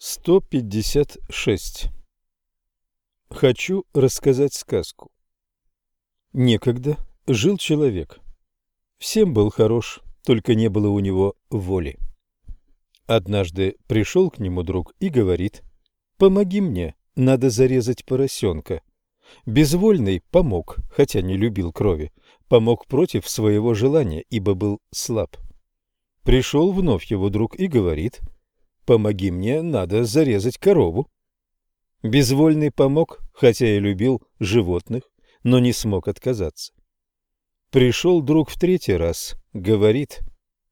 156. Хочу рассказать сказку. Некогда жил человек. Всем был хорош, только не было у него воли. Однажды пришел к нему друг и говорит, «Помоги мне, надо зарезать поросенка». Безвольный помог, хотя не любил крови, помог против своего желания, ибо был слаб. Пришел вновь его друг и говорит, «Помоги мне, надо зарезать корову». Безвольный помог, хотя и любил животных, но не смог отказаться. Пришел друг в третий раз, говорит,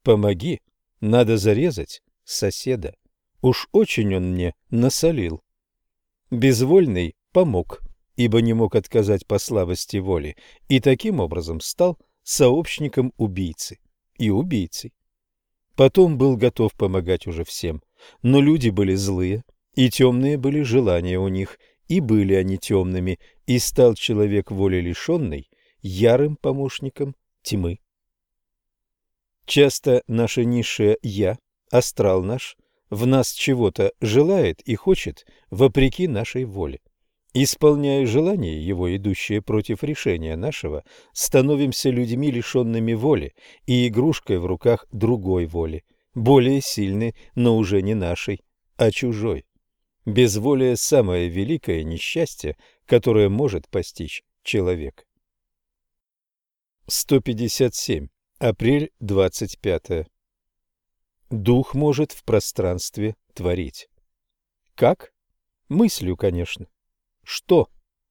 «Помоги, надо зарезать соседа. Уж очень он мне насолил». Безвольный помог, ибо не мог отказать по слабости воли, и таким образом стал сообщником убийцы и убийцей. Потом был готов помогать уже всем, но люди были злые, и темные были желания у них, и были они темными, и стал человек воли лишенный ярым помощником тьмы. Часто наше низшее «я», астрал наш, в нас чего-то желает и хочет вопреки нашей воле. Исполняя желания его, идущие против решения нашего, становимся людьми, лишенными воли, и игрушкой в руках другой воли, более сильной, но уже не нашей, а чужой. Безволие – самое великое несчастье, которое может постичь человек. 157. Апрель 25. Дух может в пространстве творить. Как? Мыслью, конечно. Что?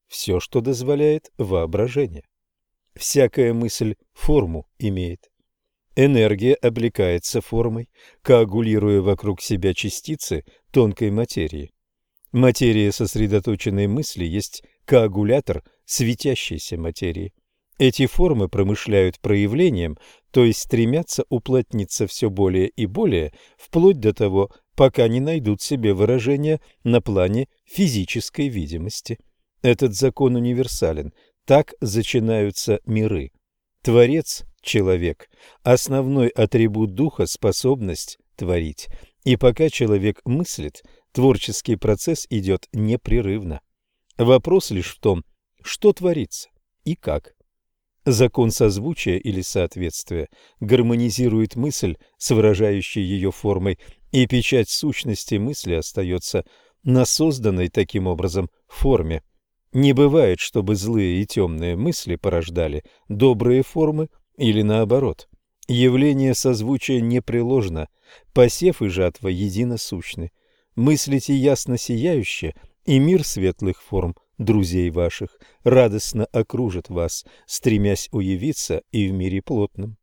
Все, что дозволяет воображение. Всякая мысль форму имеет. Энергия облекается формой, коагулируя вокруг себя частицы тонкой материи. Материя сосредоточенной мысли есть коагулятор светящейся материи. Эти формы промышляют проявлением, то есть стремятся уплотниться все более и более, вплоть до того, пока не найдут себе выражения на плане физической видимости. Этот закон универсален. Так зачинаются миры. Творец – человек. Основной атрибут духа – способность творить. И пока человек мыслит, творческий процесс идет непрерывно. Вопрос лишь в том, что творится и как. Закон созвучия или соответствия гармонизирует мысль с выражающей ее формой, и печать сущности мысли остается на созданной таким образом форме. Не бывает, чтобы злые и темные мысли порождали добрые формы или наоборот. Явление созвучия непреложно, посев и жатва единосущны. Мыслите ясно сияюще, и мир светлых форм друзей ваших, радостно окружит вас, стремясь уявиться и в мире плотном.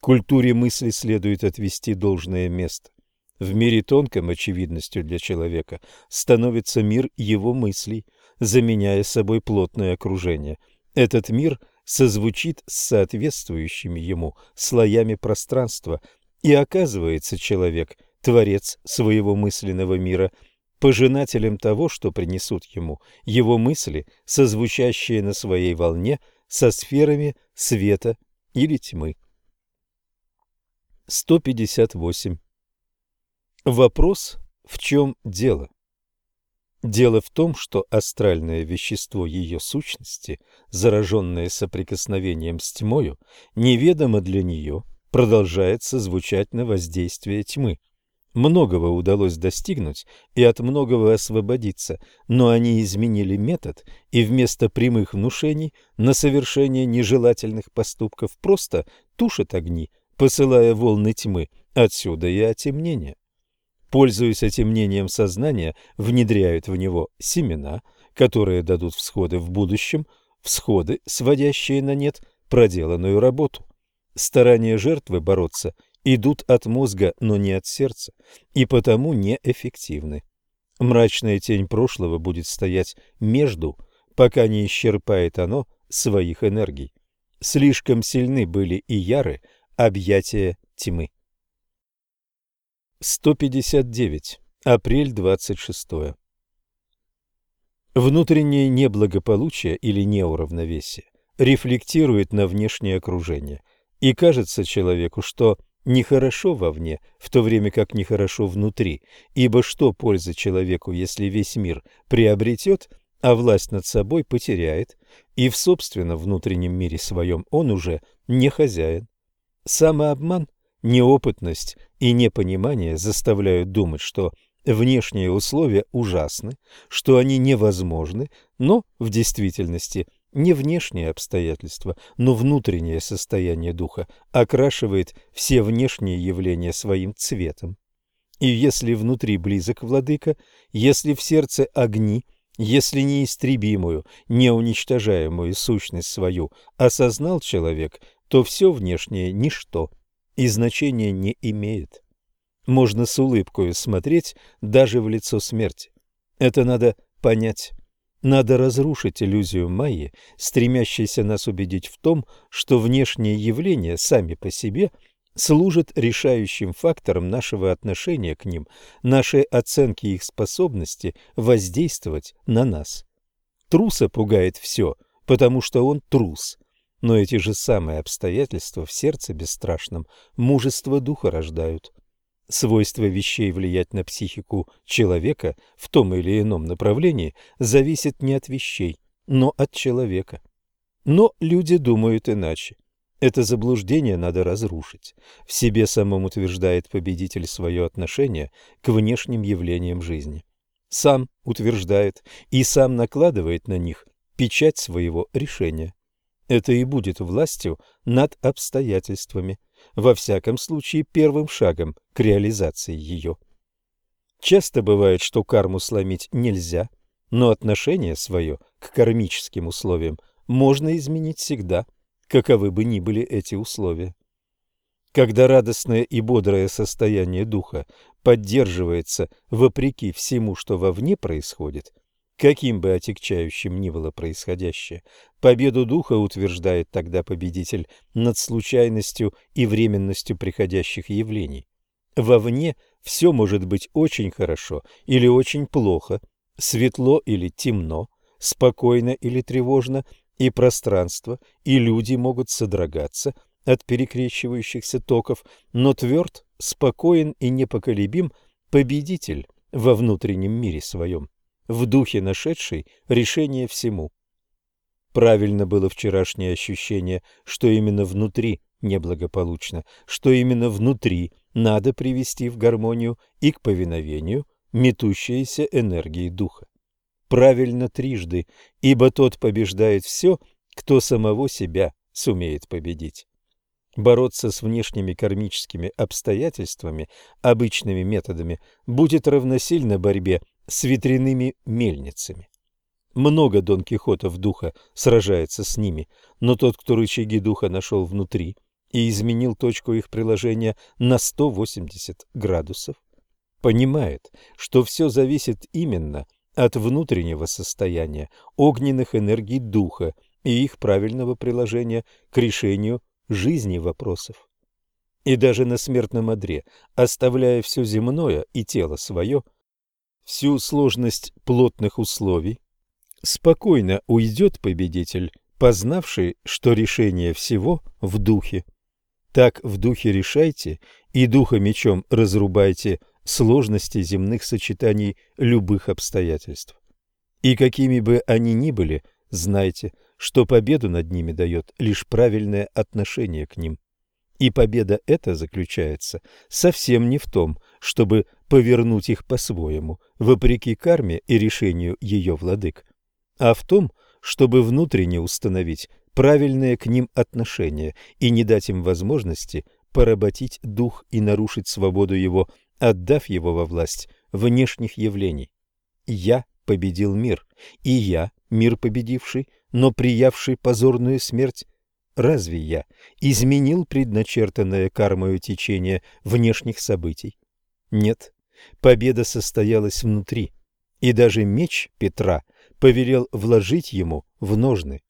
Культуре мысли следует отвести должное место. В мире тонком очевидностью для человека становится мир его мыслей, заменяя собой плотное окружение. Этот мир созвучит с соответствующими ему слоями пространства, и оказывается человек – творец своего мысленного мира – пожинателем того, что принесут ему его мысли, созвучащие на своей волне со сферами света или тьмы. 158. Вопрос, в чем дело? Дело в том, что астральное вещество ее сущности, зараженное соприкосновением с тьмою, неведомо для нее, продолжает созвучать на воздействие тьмы. Многого удалось достигнуть и от многого освободиться, но они изменили метод и вместо прямых внушений на совершение нежелательных поступков просто тушат огни, посылая волны тьмы, отсюда и отемнение. Пользуясь отемнением сознания, внедряют в него семена, которые дадут всходы в будущем, всходы, сводящие на нет проделанную работу. Старание жертвы бороться идут от мозга, но не от сердца, и потому неэффективны. Мрачная тень прошлого будет стоять между, пока не исчерпает оно своих энергий. Слишком сильны были и яры объятия тьмы. 159. Апрель 26. Внутреннее неблагополучие или неуравновесие рефлектирует на внешнее окружение, и кажется человеку, что Нехорошо вовне, в то время как нехорошо внутри, ибо что польза человеку, если весь мир приобретет, а власть над собой потеряет, и в собственном внутреннем мире своем он уже не хозяин. Самообман, неопытность и непонимание заставляют думать, что внешние условия ужасны, что они невозможны, но в действительности не внешние обстоятельства, но внутреннее состояние духа окрашивает все внешние явления своим цветом. И если внутри близок владыка, если в сердце огни, если неистребимую, неуничтожаемую сущность свою осознал человек, то все внешнее – ничто и значения не имеет. Можно с улыбкой смотреть даже в лицо смерти. Это надо понять. Надо разрушить иллюзию Майи, стремящейся нас убедить в том, что внешние явления сами по себе служат решающим фактором нашего отношения к ним, нашей оценки их способности воздействовать на нас. Труса пугает все, потому что он трус. Но эти же самые обстоятельства в сердце бесстрашном мужество духа рождают. Свойство вещей влиять на психику человека в том или ином направлении зависит не от вещей, но от человека. Но люди думают иначе. Это заблуждение надо разрушить. В себе самом утверждает победитель свое отношение к внешним явлениям жизни. Сам утверждает и сам накладывает на них печать своего решения. Это и будет властью над обстоятельствами – во всяком случае первым шагом к реализации ее. Часто бывает, что карму сломить нельзя, но отношение свое к кармическим условиям можно изменить всегда, каковы бы ни были эти условия. Когда радостное и бодрое состояние духа поддерживается вопреки всему, что вовне происходит – Каким бы отягчающим ни было происходящее, победу духа утверждает тогда победитель над случайностью и временностью приходящих явлений. Вовне все может быть очень хорошо или очень плохо, светло или темно, спокойно или тревожно, и пространство, и люди могут содрогаться от перекрещивающихся токов, но тверд, спокоен и непоколебим победитель во внутреннем мире своем в духе нашедший решение всему. Правильно было вчерашнее ощущение, что именно внутри неблагополучно, что именно внутри надо привести в гармонию и к повиновению метущиеся энергии духа. Правильно трижды, ибо тот побеждает все, кто самого себя сумеет победить. Бороться с внешними кармическими обстоятельствами обычными методами будет равносильно борьбе с ветряными мельницами. Много Дон Кихотов духа сражается с ними, но тот, кто рычаги духа нашел внутри и изменил точку их приложения на 180 градусов, понимает, что все зависит именно от внутреннего состояния огненных энергий духа и их правильного приложения к решению жизни вопросов. И даже на смертном одре, оставляя все земное и тело свое, всю сложность плотных условий, спокойно уйдет победитель, познавший, что решение всего в духе. Так в духе решайте и духа мечом разрубайте сложности земных сочетаний любых обстоятельств. И какими бы они ни были, знайте, что победу над ними дает лишь правильное отношение к ним. И победа эта заключается совсем не в том, чтобы повернуть их по-своему, вопреки карме и решению ее владык, а в том, чтобы внутренне установить правильное к ним отношение и не дать им возможности поработить дух и нарушить свободу его, отдав его во власть внешних явлений. Я победил мир, и я, мир победивший, но приявший позорную смерть, разве я изменил предначертанное кармою течение внешних событий? Нет, победа состоялась внутри, и даже меч Петра повелел вложить ему в ножны.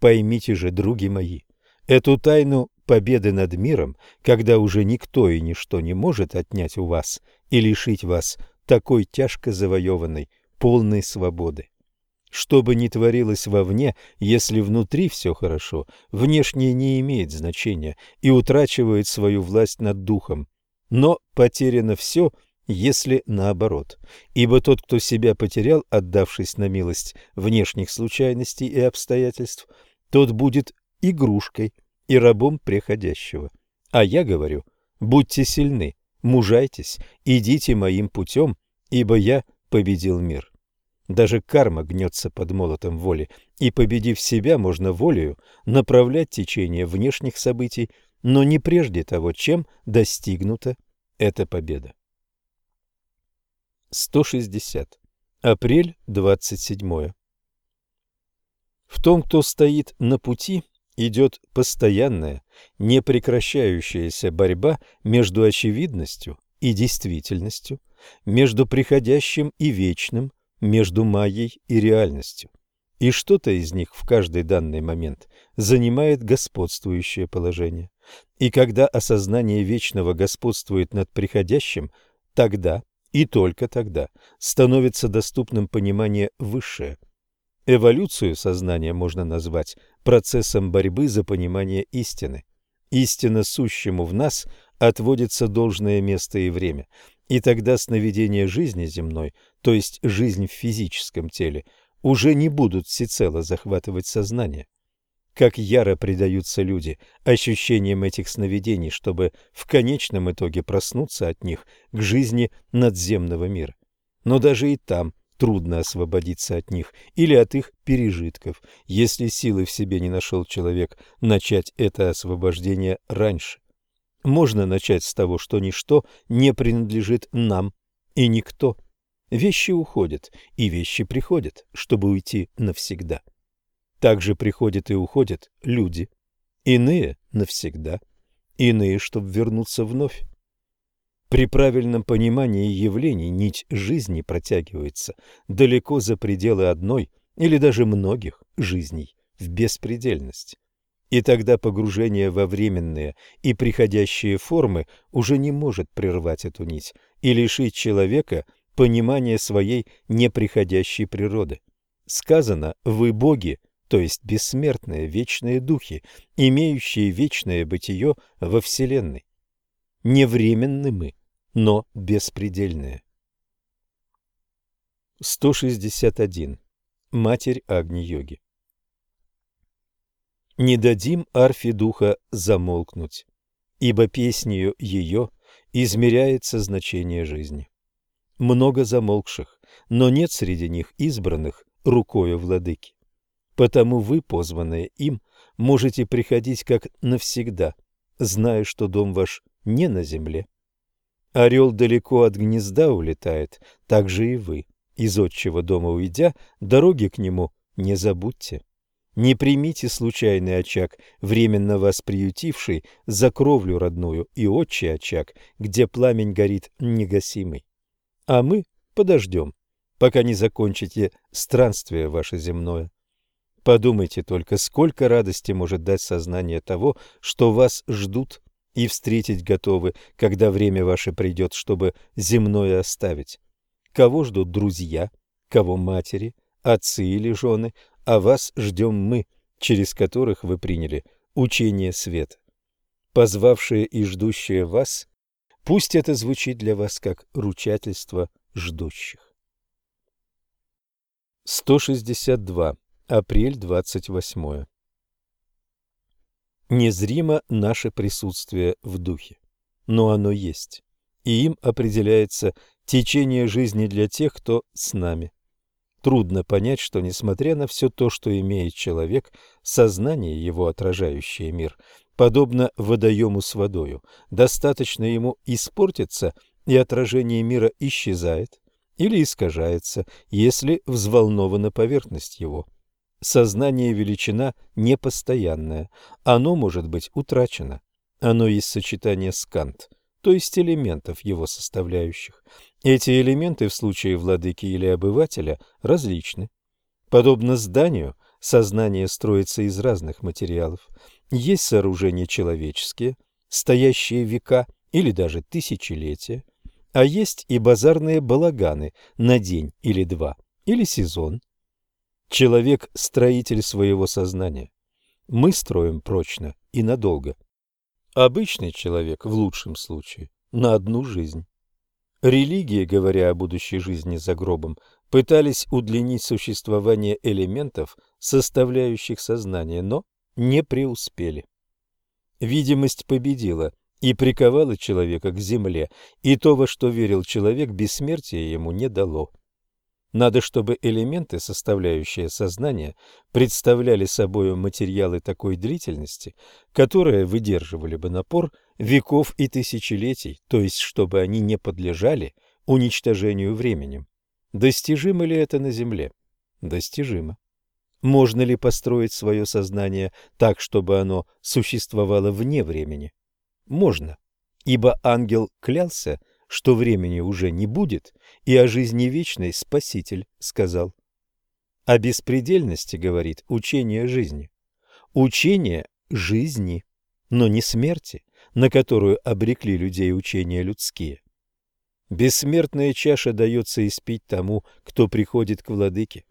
Поймите же, други мои, эту тайну победы над миром, когда уже никто и ничто не может отнять у вас и лишить вас такой тяжко завоеванной полной свободы. Что бы ни творилось вовне, если внутри все хорошо, внешнее не имеет значения и утрачивает свою власть над духом. Но потеряно все, если наоборот. Ибо тот, кто себя потерял, отдавшись на милость внешних случайностей и обстоятельств, тот будет игрушкой и рабом приходящего. А я говорю, будьте сильны, мужайтесь, идите моим путем, ибо я победил мир. Даже карма гнется под молотом воли, и, победив себя, можно волею направлять течение внешних событий, но не прежде того, чем достигнута эта победа. 160. Апрель 27. В том, кто стоит на пути, идет постоянная, непрекращающаяся борьба между очевидностью и действительностью, между приходящим и вечным, между майей и реальностью. И что-то из них в каждый данный момент занимает господствующее положение. И когда осознание вечного господствует над приходящим, тогда и только тогда становится доступным понимание высшее. Эволюцию сознания можно назвать процессом борьбы за понимание истины. Истинно сущему в нас отводится должное место и время, и тогда сновидения жизни земной, то есть жизнь в физическом теле, уже не будут всецело захватывать сознание. Как яро предаются люди ощущениям этих сновидений, чтобы в конечном итоге проснуться от них к жизни надземного мира. Но даже и там трудно освободиться от них или от их пережитков, если силы в себе не нашел человек начать это освобождение раньше. Можно начать с того, что ничто не принадлежит нам и никто. Вещи уходят, и вещи приходят, чтобы уйти навсегда. Также приходят и уходят люди. Иные навсегда, иные, чтобы вернуться вновь. При правильном понимании явлений нить жизни протягивается далеко за пределы одной или даже многих жизней в беспредельность и тогда погружение во временные и приходящие формы уже не может прервать эту нить и лишить человека понимания своей неприходящей природы. Сказано «вы боги», то есть бессмертные вечные духи, имеющие вечное бытие во Вселенной. Не временны мы, но беспредельные. 161. Матерь Агни-йоги не дадим арфе духа замолкнуть, ибо песнью ее измеряется значение жизни. Много замолкших, но нет среди них избранных рукою владыки. Потому вы, позванные им, можете приходить как навсегда, зная, что дом ваш не на земле. Орел далеко от гнезда улетает, так же и вы, из отчего дома уйдя, дороги к нему не забудьте. Не примите случайный очаг, временно вас приютивший, за кровлю родную и отчий очаг, где пламень горит негасимый. А мы подождем, пока не закончите странствие ваше земное. Подумайте только, сколько радости может дать сознание того, что вас ждут и встретить готовы, когда время ваше придет, чтобы земное оставить. Кого ждут друзья, кого матери, отцы или жены, а вас ждем мы, через которых вы приняли учение света. Позвавшие и ждущие вас, пусть это звучит для вас как ручательство ждущих. 162. Апрель 28. Незримо наше присутствие в духе, но оно есть, и им определяется течение жизни для тех, кто с нами. Трудно понять, что, несмотря на все то, что имеет человек, сознание его, отражающее мир, подобно водоему с водою, достаточно ему испортиться, и отражение мира исчезает или искажается, если взволнована поверхность его. Сознание величина непостоянная, оно может быть утрачено. Оно есть сочетание скант, то есть элементов его составляющих. Эти элементы в случае владыки или обывателя различны. Подобно зданию, сознание строится из разных материалов. Есть сооружения человеческие, стоящие века или даже тысячелетия, а есть и базарные балаганы на день или два, или сезон. Человек – строитель своего сознания. Мы строим прочно и надолго. Обычный человек, в лучшем случае, на одну жизнь. Религии, говоря о будущей жизни за гробом, пытались удлинить существование элементов, составляющих сознание, но не преуспели. Видимость победила и приковала человека к земле, и то, во что верил человек, бессмертие ему не дало. Надо, чтобы элементы, составляющие сознание, представляли собой материалы такой длительности, которые выдерживали бы напор веков и тысячелетий, то есть чтобы они не подлежали уничтожению временем. Достижимо ли это на Земле? Достижимо. Можно ли построить свое сознание так, чтобы оно существовало вне времени? Можно, ибо ангел клялся – что времени уже не будет, и о жизни вечной Спаситель сказал. О беспредельности говорит учение жизни. Учение жизни, но не смерти, на которую обрекли людей учения людские. Бессмертная чаша дается испить тому, кто приходит к владыке.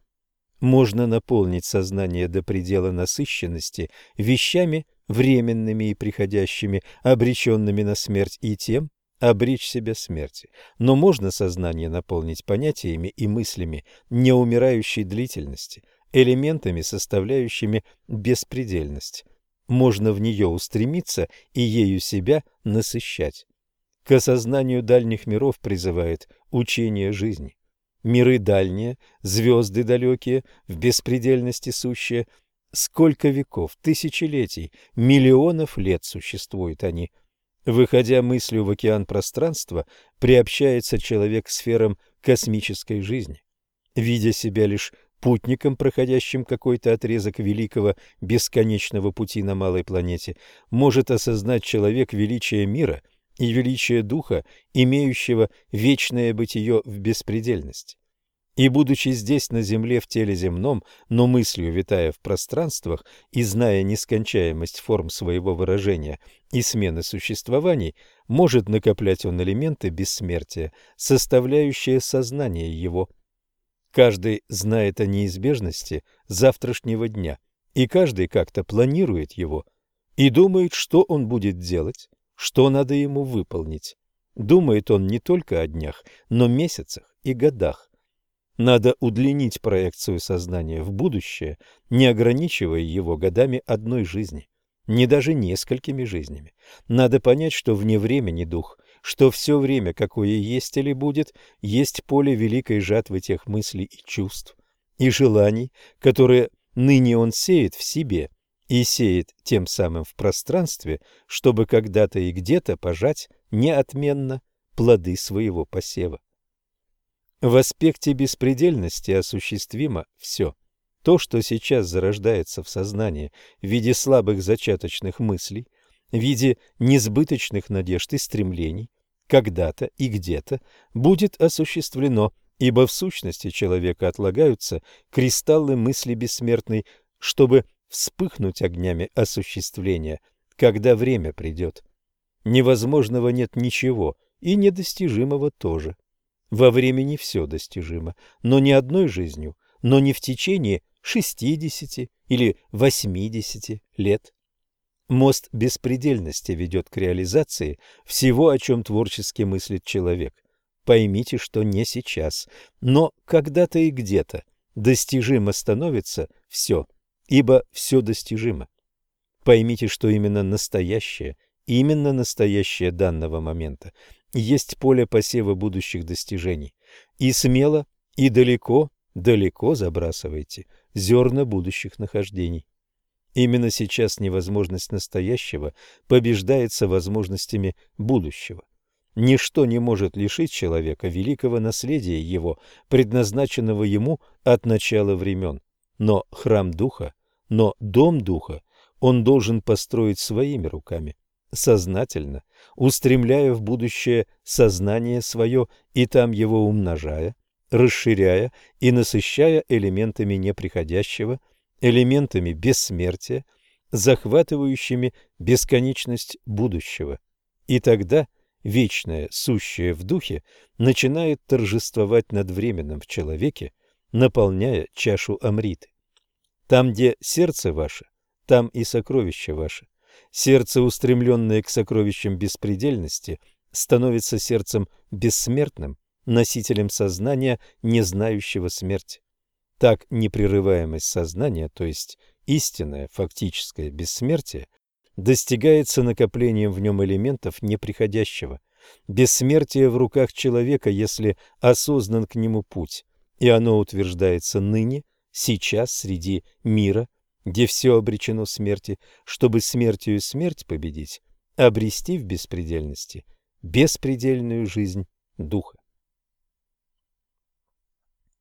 Можно наполнить сознание до предела насыщенности вещами временными и приходящими, обреченными на смерть и тем, обречь себя смерти. Но можно сознание наполнить понятиями и мыслями неумирающей длительности, элементами, составляющими беспредельность. Можно в нее устремиться и ею себя насыщать. К осознанию дальних миров призывает учение жизни. Миры дальние, звезды далекие, в беспредельности сущие. Сколько веков, тысячелетий, миллионов лет существуют они – Выходя мыслью в океан пространства, приобщается человек к сферам космической жизни. Видя себя лишь путником, проходящим какой-то отрезок великого бесконечного пути на малой планете, может осознать человек величие мира и величие духа, имеющего вечное бытие в беспредельности. И, будучи здесь, на земле, в теле земном, но мыслью витая в пространствах и зная нескончаемость форм своего выражения и смены существований, может накоплять он элементы бессмертия, составляющие сознание его. Каждый знает о неизбежности завтрашнего дня, и каждый как-то планирует его и думает, что он будет делать, что надо ему выполнить. Думает он не только о днях, но месяцах и годах. Надо удлинить проекцию сознания в будущее, не ограничивая его годами одной жизни, не даже несколькими жизнями. Надо понять, что вне времени дух, что все время, какое есть или будет, есть поле великой жатвы тех мыслей и чувств, и желаний, которые ныне он сеет в себе и сеет тем самым в пространстве, чтобы когда-то и где-то пожать неотменно плоды своего посева. В аспекте беспредельности осуществимо все. То, что сейчас зарождается в сознании в виде слабых зачаточных мыслей, в виде несбыточных надежд и стремлений, когда-то и где-то будет осуществлено, ибо в сущности человека отлагаются кристаллы мысли бессмертной, чтобы вспыхнуть огнями осуществления, когда время придет. Невозможного нет ничего, и недостижимого тоже. Во времени все достижимо, но не одной жизнью, но не в течение 60 или 80 лет. Мост беспредельности ведет к реализации всего, о чем творчески мыслит человек. Поймите, что не сейчас, но когда-то и где-то достижимо становится все, ибо все достижимо. Поймите, что именно настоящее, именно настоящее данного момента есть поле посева будущих достижений. И смело, и далеко, далеко забрасывайте зерна будущих нахождений. Именно сейчас невозможность настоящего побеждается возможностями будущего. Ничто не может лишить человека великого наследия его, предназначенного ему от начала времен. Но храм Духа, но дом Духа он должен построить своими руками сознательно, устремляя в будущее сознание свое и там его умножая, расширяя и насыщая элементами неприходящего, элементами бессмертия, захватывающими бесконечность будущего. И тогда вечное, сущее в духе, начинает торжествовать над временным в человеке, наполняя чашу Амриты. Там, где сердце ваше, там и сокровище ваше. Сердце, устремленное к сокровищам беспредельности, становится сердцем бессмертным, носителем сознания, не знающего смерти. Так непрерываемость сознания, то есть истинное фактическое бессмертие, достигается накоплением в нем элементов неприходящего. Бессмертие в руках человека, если осознан к нему путь, и оно утверждается ныне, сейчас, среди мира, где все обречено смерти, чтобы смертью смерть победить, обрести в беспредельности беспредельную жизнь духа.